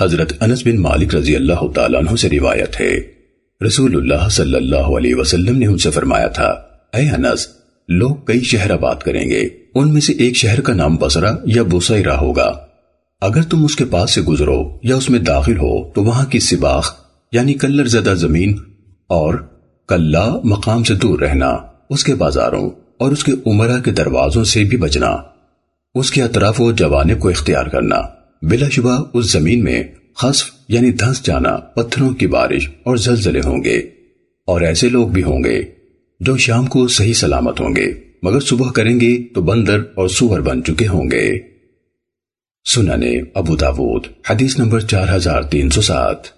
حضرت انس بن مالک رضی اللہ تعالیٰ عنہ سے روایت ہے۔ رسول اللہ صلی اللہ علیہ وسلم نے ان سے فرمایا تھا، اے انس، لوگ کئی شہر آباد کریں گے، ان میں سے ایک شہر کا نام بسرا یا بسیرہ ہوگا۔ اگر تم اس کے پاس سے گزرو یا اس میں داخل ہو، تو وہاں کی سباخ یعنی کلر زدہ زمین اور کلہ مقام سے دور رہنا، اس کے بازاروں اور اس کے عمرہ کے دروازوں سے بھی بچنا، اس کے اطراف و جوانے کو اختیار کرنا۔ بلا شبہ اس زمین میں خصف یعنی دھنس جانا پتھروں کی بارش اور زلزلے ہوں گے اور ایسے لوگ بھی ہوں گے جو شام کو صحیح سلامت ہوں گے، مگر صبح کریں گے تو بندر اور سور بن چکے ہوں گے۔ سننے ابو داود، حدیث نمبر چار ہزار تین سو سات۔